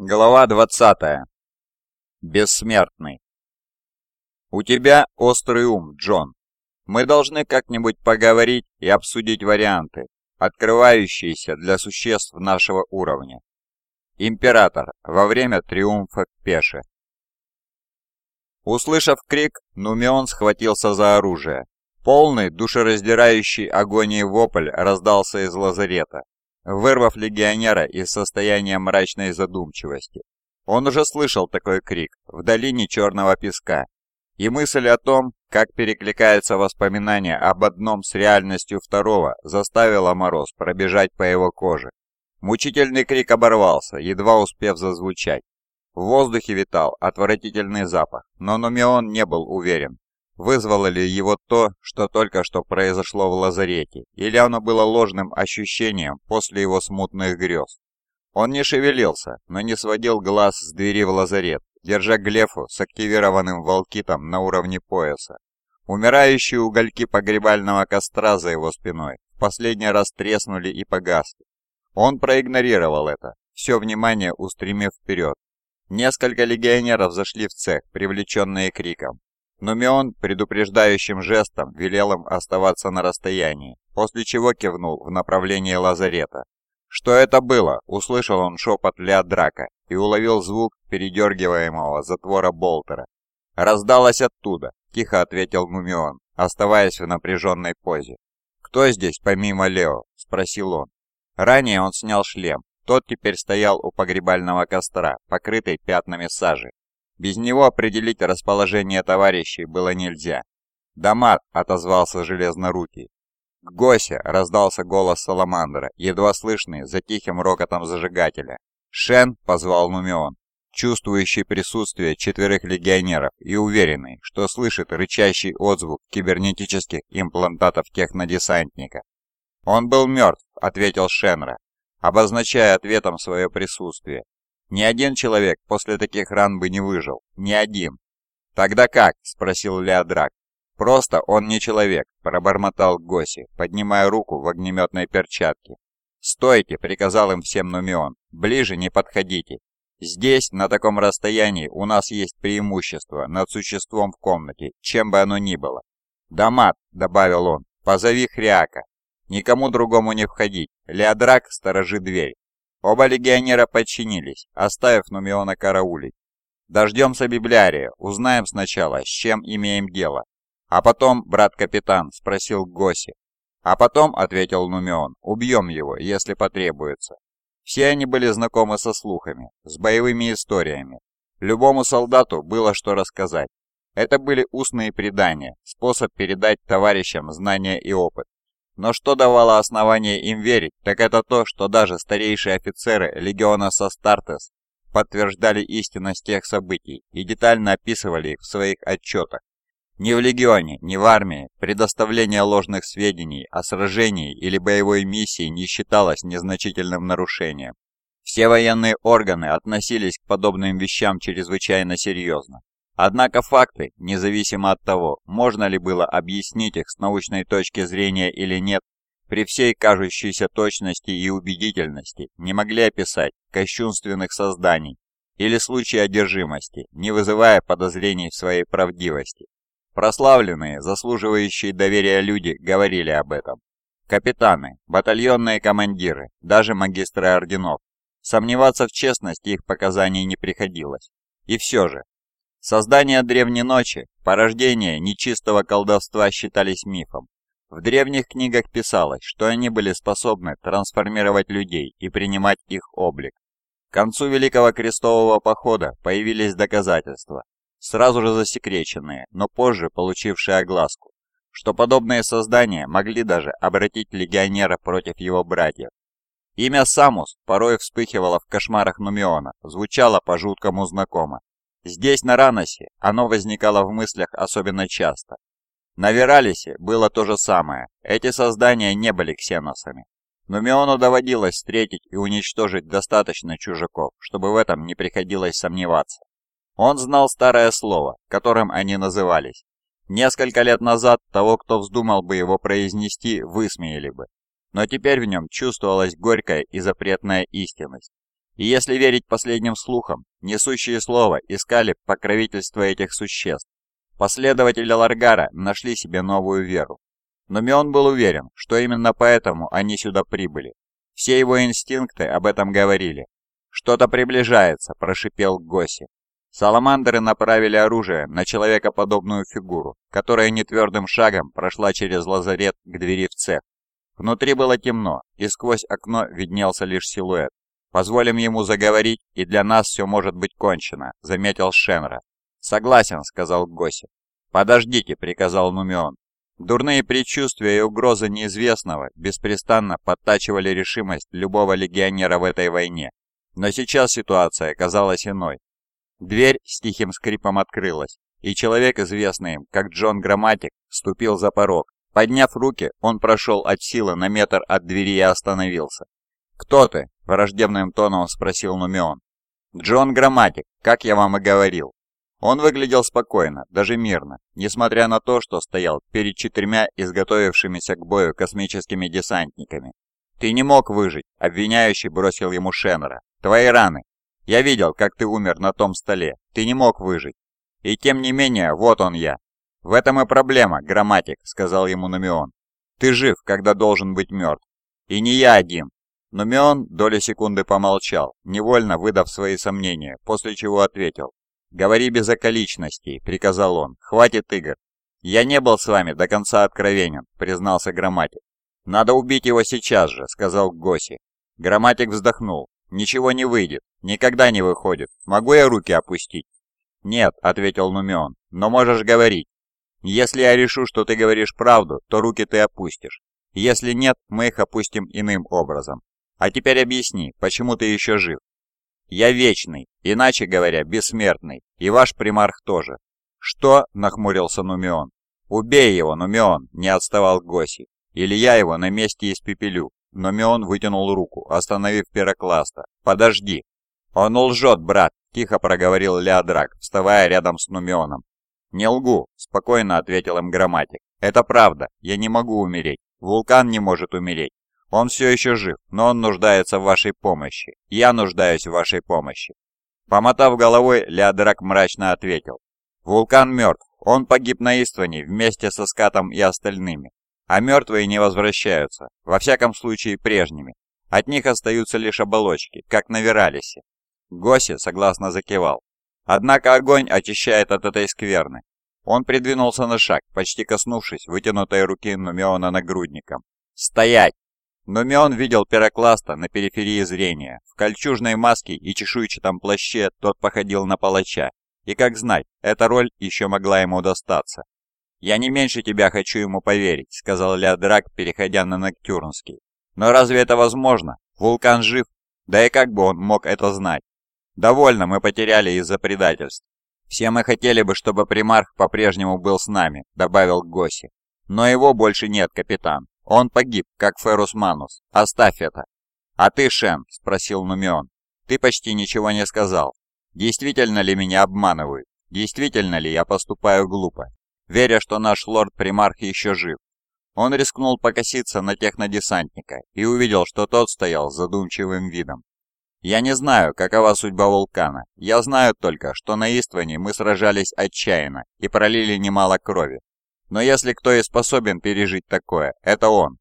Глава 20. Бессмертный. У тебя острый ум, Джон. Мы должны как-нибудь поговорить и обсудить варианты, открывающиеся для существ нашего уровня. Император во время триумфа Пеше. Услышав крик, Нумион схватился за оружие. Полный, душераздирающий агонии вопль раздался из лазарета, вырвав легионера из состояния мрачной задумчивости. Он уже слышал такой крик в долине Черного Песка, и мысль о том, как перекликается воспоминание об одном с реальностью второго, заставила мороз пробежать по его коже. Мучительный крик оборвался, едва успев зазвучать. В воздухе витал отвратительный запах, но Нумион не был уверен, Вызвало ли его то, что только что произошло в лазарете, или оно было ложным ощущением после его смутных грез? Он не шевелился, но не сводил глаз с двери в лазарет, держа глефу с активированным волкитом на уровне пояса. Умирающие угольки погребального костра за его спиной в последний раз треснули и погасли. Он проигнорировал это, все внимание устремив вперед. Несколько легионеров зашли в цех, привлеченные криком. Но Мион предупреждающим жестом велел им оставаться на расстоянии, после чего кивнул в направлении лазарета. «Что это было?» – услышал он шепот Леодрака и уловил звук передергиваемого затвора Болтера. «Раздалось оттуда», – тихо ответил Мумион, оставаясь в напряженной позе. «Кто здесь помимо Лео?» – спросил он. Ранее он снял шлем, тот теперь стоял у погребального костра, покрытый пятнами сажи. Без него определить расположение товарищей было нельзя. «Дамат!» — отозвался Железнорукий. «К Госе!» — раздался голос Саламандра, едва слышный за тихим рокотом зажигателя. «Шен!» — позвал Нумион, чувствующий присутствие четверых легионеров и уверенный, что слышит рычащий отзвук кибернетических имплантатов технодесантника. «Он был мертв», — ответил Шенра, обозначая ответом свое присутствие. Ни один человек после таких ран бы не выжил. Ни один. «Тогда как?» – спросил Леодрак. «Просто он не человек», – пробормотал Госи, поднимая руку в огнеметной перчатке. «Стойте!» – приказал им всем Нумион. «Ближе не подходите. Здесь, на таком расстоянии, у нас есть преимущество над существом в комнате, чем бы оно ни было. «Дамат», — добавил он, — «позови Хряка. Никому другому не входить. Леодрак сторожи дверь. Оба легионера подчинились, оставив Нумиона караулить. «Дождемся библиария, узнаем сначала, с чем имеем дело. А потом, брат-капитан, спросил Госи. А потом, ответил Нумион, убьем его, если потребуется. Все они были знакомы со слухами, с боевыми историями. Любому солдату было что рассказать. Это были устные предания, способ передать товарищам знания и опыт. Но что давало основание им верить, так это то, что даже старейшие офицеры легиона Састартес подтверждали истинность тех событий и детально описывали их в своих отчетах. Ни в легионе, ни в армии предоставление ложных сведений о сражении или боевой миссии не считалось незначительным нарушением. Все военные органы относились к подобным вещам чрезвычайно серьезно. Однако факты, независимо от того, можно ли было объяснить их с научной точки зрения или нет, при всей кажущейся точности и убедительности не могли описать кощунственных созданий или случаи одержимости, не вызывая подозрений в своей правдивости. Прославленные, заслуживающие доверия люди говорили об этом. Капитаны, батальонные командиры, даже магистры орденов. Сомневаться в честности их показаний не приходилось. И все же, Создание Древней Ночи, порождение нечистого колдовства считались мифом. В древних книгах писалось, что они были способны трансформировать людей и принимать их облик. К концу Великого Крестового Похода появились доказательства, сразу же засекреченные, но позже получившие огласку, что подобные создания могли даже обратить легионера против его братьев. Имя Самус порой вспыхивало в кошмарах Нумиона, звучало по-жуткому знакомо. Здесь, на Раносе, оно возникало в мыслях особенно часто. На Вералисе было то же самое. Эти создания не были ксеносами. Но Миону доводилось встретить и уничтожить достаточно чужаков, чтобы в этом не приходилось сомневаться. Он знал старое слово, которым они назывались. Несколько лет назад того, кто вздумал бы его произнести, высмеяли бы. Но теперь в нем чувствовалась горькая и запретная истинность. И если верить последним слухам, несущие слово искали покровительство этих существ. Последователи Ларгара нашли себе новую веру. Но Мион был уверен, что именно поэтому они сюда прибыли. Все его инстинкты об этом говорили. «Что-то приближается», – прошипел Госи. Саламандры направили оружие на человекоподобную фигуру, которая нетвердым шагом прошла через лазарет к двери в цех. Внутри было темно, и сквозь окно виднелся лишь силуэт. «Позволим ему заговорить, и для нас все может быть кончено», — заметил Шенра. «Согласен», — сказал Госи. «Подождите», — приказал Нумион. Дурные предчувствия и угрозы неизвестного беспрестанно подтачивали решимость любого легионера в этой войне. Но сейчас ситуация казалась иной. Дверь с тихим скрипом открылась, и человек, известный им как Джон Грамматик, ступил за порог. Подняв руки, он прошел от силы на метр от двери и остановился. «Кто ты?» – враждебным тоном спросил Нумион. «Джон Грамматик, как я вам и говорил». Он выглядел спокойно, даже мирно, несмотря на то, что стоял перед четырьмя изготовившимися к бою космическими десантниками. «Ты не мог выжить», — обвиняющий бросил ему Шеннера. «Твои раны. Я видел, как ты умер на том столе. Ты не мог выжить. И тем не менее, вот он я. В этом и проблема, грамматик», — сказал ему Нумион. «Ты жив, когда должен быть мертв. И не я один. Но Мион долю секунды помолчал, невольно выдав свои сомнения, после чего ответил. «Говори без околичностей», — приказал он. «Хватит игр». «Я не был с вами до конца откровенен», — признался грамматик. «Надо убить его сейчас же», — сказал Госи. Грамматик вздохнул. «Ничего не выйдет. Никогда не выходит. Могу я руки опустить?» «Нет», — ответил Нумион, — «но можешь говорить. Если я решу, что ты говоришь правду, то руки ты опустишь. Если нет, мы их опустим иным образом. А теперь объясни, почему ты еще жив? Я вечный, иначе говоря, бессмертный, и ваш примарх тоже. Что? Нахмурился Нумион. Убей его, Нумион, не отставал Госи. Или я его на месте испепелю. Нумион вытянул руку, остановив Пирокласта. Подожди. Он лжет, брат, тихо проговорил Леодрак, вставая рядом с Нумионом. «Не лгу», — спокойно ответил им грамматик. «Это правда, я не могу умереть. Вулкан не может умереть. Он все еще жив, но он нуждается в вашей помощи. Я нуждаюсь в вашей помощи». Помотав головой, Леодрак мрачно ответил. «Вулкан мертв. Он погиб на Истване вместе со Скатом и остальными. А мертвые не возвращаются, во всяком случае прежними. От них остаются лишь оболочки, как на Вералисе». Госи согласно закивал. Однако огонь очищает от этой скверны. Он придвинулся на шаг, почти коснувшись вытянутой руки Нумеона нагрудником. «Стоять!» Нумеон видел пирокласта на периферии зрения. В кольчужной маске и чешуйчатом плаще тот походил на палача. И как знать, эта роль еще могла ему достаться. «Я не меньше тебя хочу ему поверить», — сказал Леодрак, переходя на Ноктюрнский. «Но разве это возможно? Вулкан жив? Да и как бы он мог это знать? Довольно мы потеряли из-за предательств. Все мы хотели бы, чтобы примарх по-прежнему был с нами», — добавил Госи. «Но его больше нет, капитан. Он погиб, как Ферус Манус. Оставь это. А ты, Шен, спросил Нумион. Ты почти ничего не сказал. Действительно ли меня обманывают? Действительно ли я поступаю глупо? Веря, что наш лорд-примарх еще жив. Он рискнул покоситься на технодесантника и увидел, что тот стоял с задумчивым видом. «Я не знаю, какова судьба вулкана. Я знаю только, что на Истване мы сражались отчаянно и пролили немало крови. Но если кто и способен пережить такое, это он.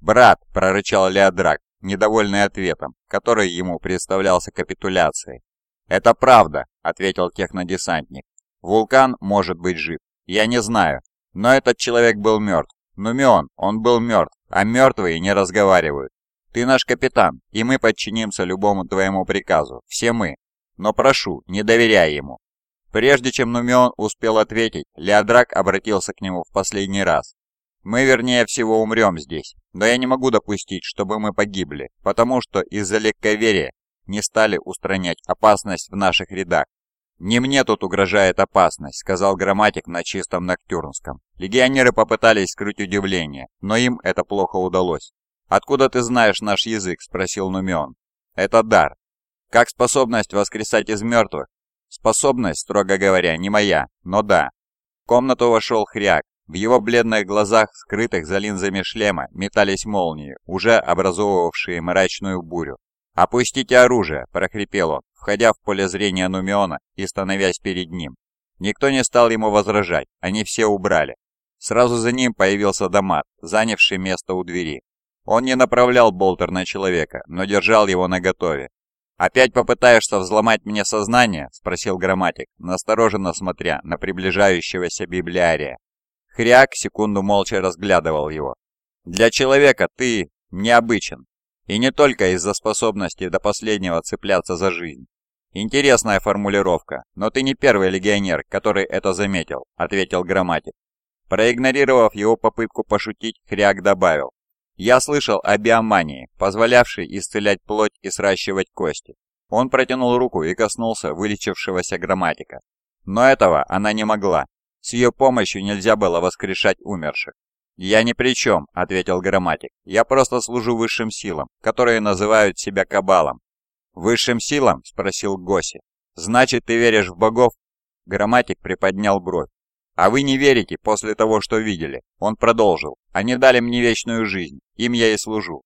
«Брат!» – прорычал Леодрак, недовольный ответом, который ему представлялся капитуляцией. «Это правда», – ответил технодесантник. «Вулкан может быть жив. Я не знаю. Но этот человек был мертв. Нумион, он был мертв, а мертвые не разговаривают. Ты наш капитан, и мы подчинимся любому твоему приказу. Все мы. Но прошу, не доверяй ему. Прежде чем Нумион успел ответить, Леодрак обратился к нему в последний раз. «Мы, вернее всего, умрем здесь, но я не могу допустить, чтобы мы погибли, потому что из-за легковерия не стали устранять опасность в наших рядах. «Не мне тут угрожает опасность», — сказал грамматик на чистом ноктюрнском. Легионеры попытались скрыть удивление, но им это плохо удалось. «Откуда ты знаешь наш язык?» — спросил Нумион. «Это дар. Как способность воскресать из мертвых, Способность, строго говоря, не моя, но да. В комнату вошел хряк. В его бледных глазах, скрытых за линзами шлема, метались молнии, уже образовывавшие мрачную бурю. «Опустите оружие!» – прохрипел он, входя в поле зрения Нумиона и становясь перед ним. Никто не стал ему возражать, они все убрали. Сразу за ним появился Дамат, занявший место у двери. Он не направлял болтер на человека, но держал его наготове. «Опять попытаешься взломать мне сознание?» – спросил грамматик, настороженно смотря на приближающегося библиария. Хряк секунду молча разглядывал его. «Для человека ты необычен, и не только из-за способности до последнего цепляться за жизнь. Интересная формулировка, но ты не первый легионер, который это заметил», – ответил грамматик. Проигнорировав его попытку пошутить, Хряк добавил. «Я слышал о биомании, позволявшей исцелять плоть и сращивать кости». Он протянул руку и коснулся вылечившегося грамматика. Но этого она не могла. С ее помощью нельзя было воскрешать умерших. «Я ни при чем», — ответил грамматик. «Я просто служу высшим силам, которые называют себя кабалом». «Высшим силам?» — спросил Госи. «Значит, ты веришь в богов?» Грамматик приподнял бровь. «А вы не верите после того, что видели?» Он продолжил. «Они дали мне вечную жизнь, им я и служу».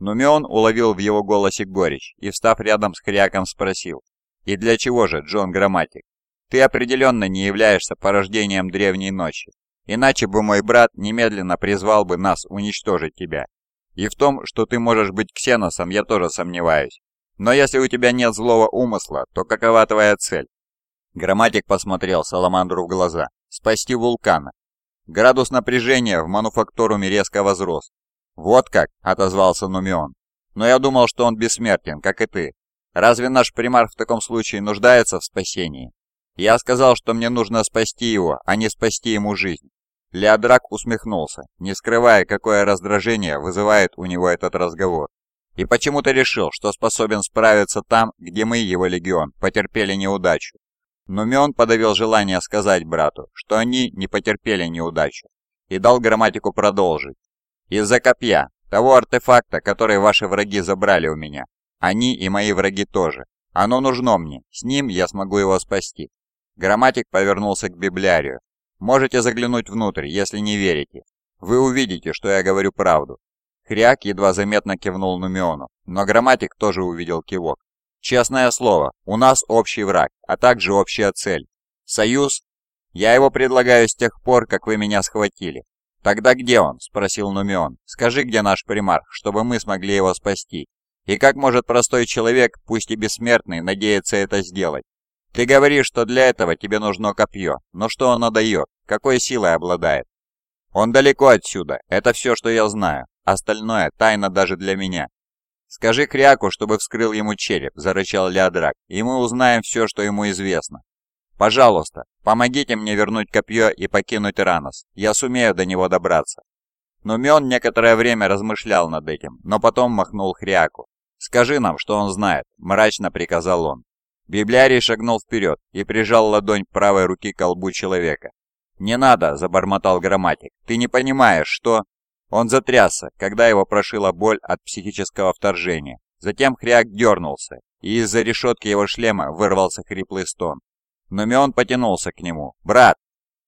Нумион уловил в его голосе горечь и, встав рядом с Хряком, спросил. «И для чего же, Джон Грамматик? Ты определенно не являешься порождением древней ночи, иначе бы мой брат немедленно призвал бы нас уничтожить тебя. И в том, что ты можешь быть ксеносом, я тоже сомневаюсь. Но если у тебя нет злого умысла, то какова твоя цель?» Грамматик посмотрел Саламандру в глаза спасти вулкана. Градус напряжения в мануфактуруме резко возрос. «Вот как!» — отозвался Нумион. «Но я думал, что он бессмертен, как и ты. Разве наш примар в таком случае нуждается в спасении?» «Я сказал, что мне нужно спасти его, а не спасти ему жизнь». Леодрак усмехнулся, не скрывая, какое раздражение вызывает у него этот разговор. И почему-то решил, что способен справиться там, где мы, его легион, потерпели неудачу. Но подавил желание сказать брату, что они не потерпели неудачу, и дал грамматику продолжить. «Из-за копья, того артефакта, который ваши враги забрали у меня. Они и мои враги тоже. Оно нужно мне, с ним я смогу его спасти». Грамматик повернулся к библиарию. «Можете заглянуть внутрь, если не верите. Вы увидите, что я говорю правду». Хряк едва заметно кивнул Нумиону, но грамматик тоже увидел кивок. Честное слово, у нас общий враг, а также общая цель. Союз? Я его предлагаю с тех пор, как вы меня схватили. Тогда где он? Спросил Нумион. Скажи, где наш примарх, чтобы мы смогли его спасти. И как может простой человек, пусть и бессмертный, надеяться это сделать? Ты говоришь, что для этого тебе нужно копье, но что оно дает? Какой силой обладает? Он далеко отсюда, это все, что я знаю. Остальное тайна даже для меня. «Скажи Кряку, чтобы вскрыл ему череп», – зарычал Леодрак, – «и мы узнаем все, что ему известно». «Пожалуйста, помогите мне вернуть копье и покинуть Ранос. Я сумею до него добраться». Но Мион некоторое время размышлял над этим, но потом махнул Хряку. «Скажи нам, что он знает», – мрачно приказал он. Библиарий шагнул вперед и прижал ладонь правой руки к колбу человека. «Не надо», – забормотал грамматик, – «ты не понимаешь, что...» Он затрясся, когда его прошила боль от психического вторжения. Затем хряк дернулся, и из-за решетки его шлема вырвался хриплый стон. Но Мион потянулся к нему. «Брат!»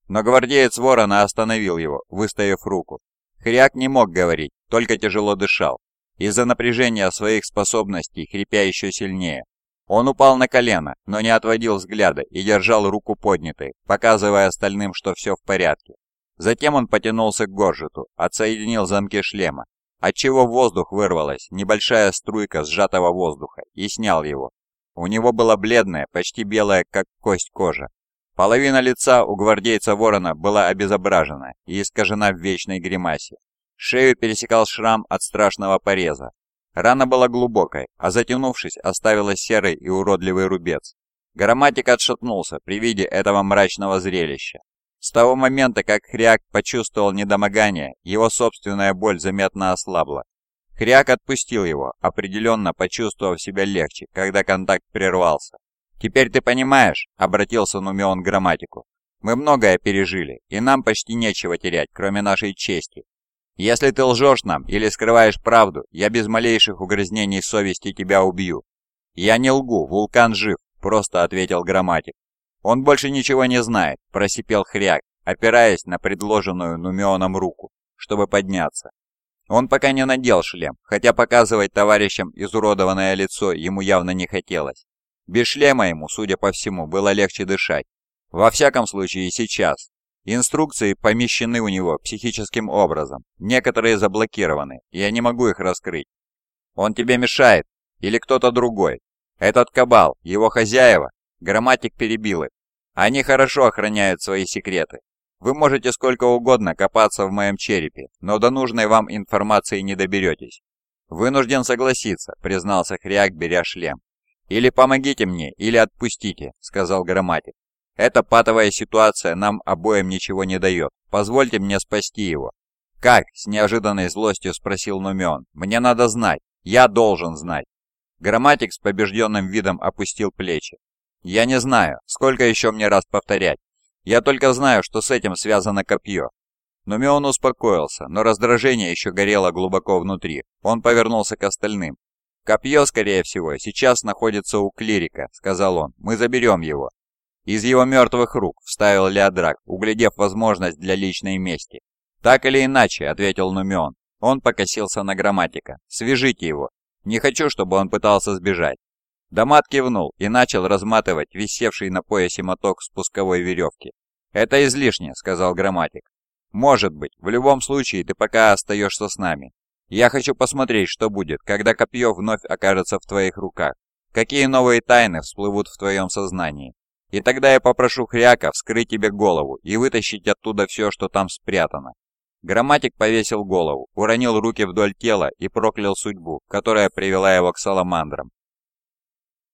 Но гвардеец ворона остановил его, выставив руку. Хряк не мог говорить, только тяжело дышал. Из-за напряжения своих способностей, хрипя еще сильнее. Он упал на колено, но не отводил взгляда и держал руку поднятой, показывая остальным, что все в порядке. Затем он потянулся к горжету, отсоединил замки шлема, отчего в воздух вырвалась небольшая струйка сжатого воздуха, и снял его. У него была бледная, почти белая, как кость кожа. Половина лица у гвардейца ворона была обезображена и искажена в вечной гримасе. Шею пересекал шрам от страшного пореза. Рана была глубокой, а затянувшись, оставила серый и уродливый рубец. Грамматик отшатнулся при виде этого мрачного зрелища. С того момента, как Хряк почувствовал недомогание, его собственная боль заметно ослабла. Хряк отпустил его, определенно почувствовав себя легче, когда контакт прервался. «Теперь ты понимаешь?» — обратился Нумион к грамматику. «Мы многое пережили, и нам почти нечего терять, кроме нашей чести. Если ты лжешь нам или скрываешь правду, я без малейших угрызнений совести тебя убью». «Я не лгу, вулкан жив», — просто ответил грамматик. «Он больше ничего не знает», – просипел Хряк, опираясь на предложенную Нумеоном руку, чтобы подняться. Он пока не надел шлем, хотя показывать товарищам изуродованное лицо ему явно не хотелось. Без шлема ему, судя по всему, было легче дышать. Во всяком случае сейчас. Инструкции помещены у него психическим образом. Некоторые заблокированы, я не могу их раскрыть. Он тебе мешает? Или кто-то другой? Этот кабал, его хозяева? Грамматик перебил их. Они хорошо охраняют свои секреты. Вы можете сколько угодно копаться в моем черепе, но до нужной вам информации не доберетесь. Вынужден согласиться, признался Хряк, беря шлем. Или помогите мне, или отпустите, сказал грамматик. Эта патовая ситуация нам обоим ничего не дает. Позвольте мне спасти его. «Как?» – с неожиданной злостью спросил Нумион. «Мне надо знать. Я должен знать». Грамматик с побежденным видом опустил плечи. «Я не знаю, сколько еще мне раз повторять. Я только знаю, что с этим связано копье». Нумион успокоился, но раздражение еще горело глубоко внутри. Он повернулся к остальным. «Копье, скорее всего, сейчас находится у клирика», — сказал он. «Мы заберем его». «Из его мертвых рук», — вставил Леодрак, углядев возможность для личной мести. «Так или иначе», — ответил Нумион. Он покосился на грамматика. «Свяжите его. Не хочу, чтобы он пытался сбежать». Дамат кивнул и начал разматывать висевший на поясе моток спусковой веревки. «Это излишне», — сказал грамматик. «Может быть. В любом случае, ты пока остаешься с нами. Я хочу посмотреть, что будет, когда копье вновь окажется в твоих руках. Какие новые тайны всплывут в твоем сознании. И тогда я попрошу Хряка вскрыть тебе голову и вытащить оттуда все, что там спрятано». Грамматик повесил голову, уронил руки вдоль тела и проклял судьбу, которая привела его к саламандрам.